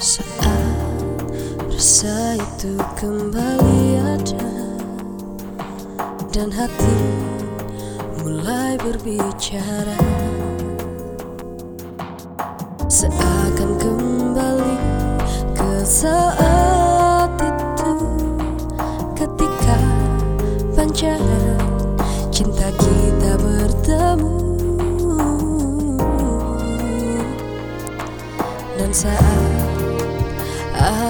Saat rasa itu kembali ada Dan hati mulai berbicara. Seakan kembali ke saat itu Ketika pancaran cinta kita bertemu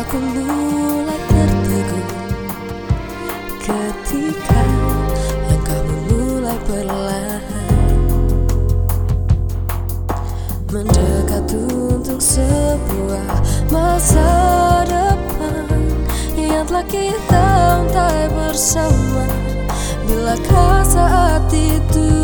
Aku mulai tertegun ketika langkahmu mulai perlahan mendekat untuk sebuah masa depan yang telah kita untai bersama. Bilakah saat itu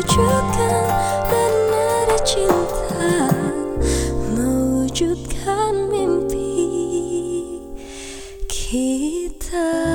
wujudkan nada cinta mewujudkan mimpi kita.